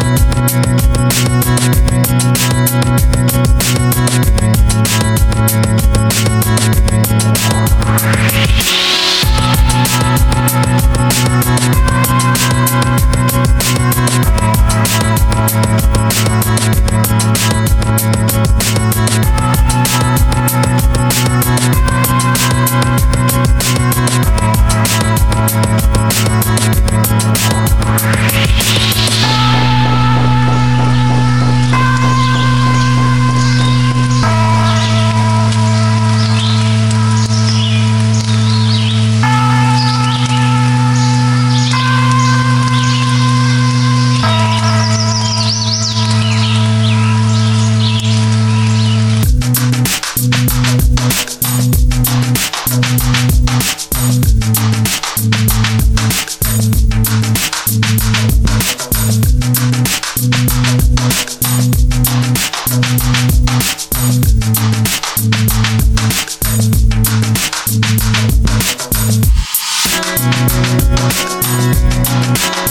Thank We'll